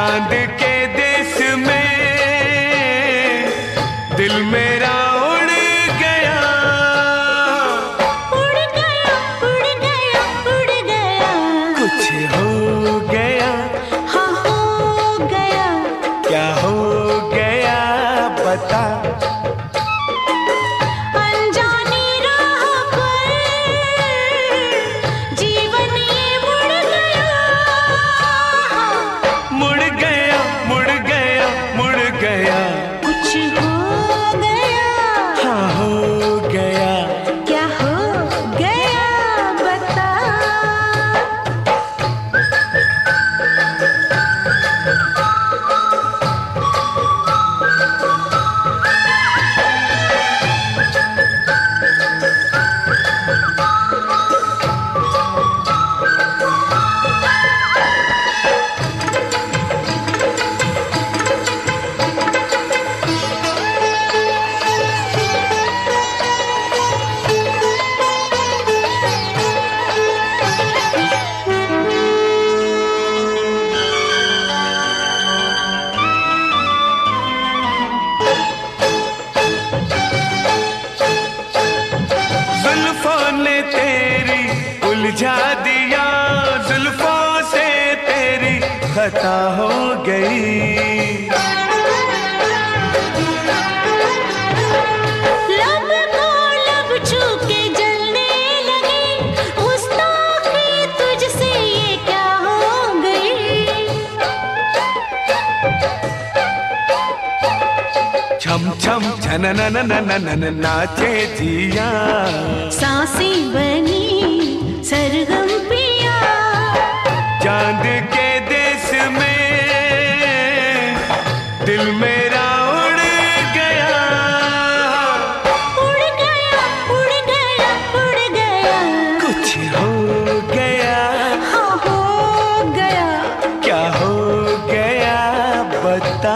चाँद के देश में दिल मेरा उड़ गया। उड़ गया उड़ गया उड़ गया। कुछ हो गया। हाँ हो गया। क्या हो गया बता। उलझा दिया जुल्फों से तेरी खता हो गई। छम छम छन न न न न न नाचे जिया।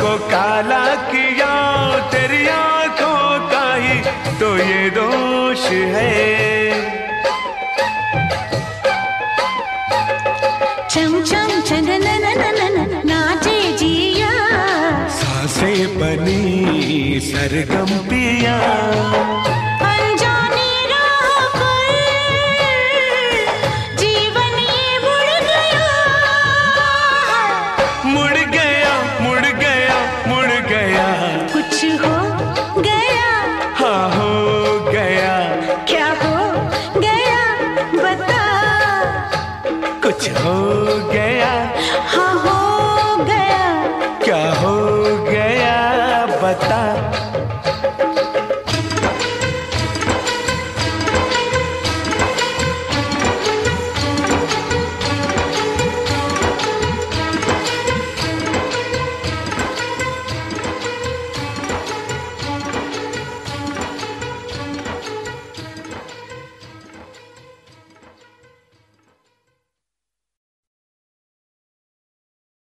को काला किया तेरी आँखों का ही तो ये दोष है। चम चम नाचे जिया। साँसें बनी सरगम पिया। 时候